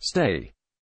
Stay.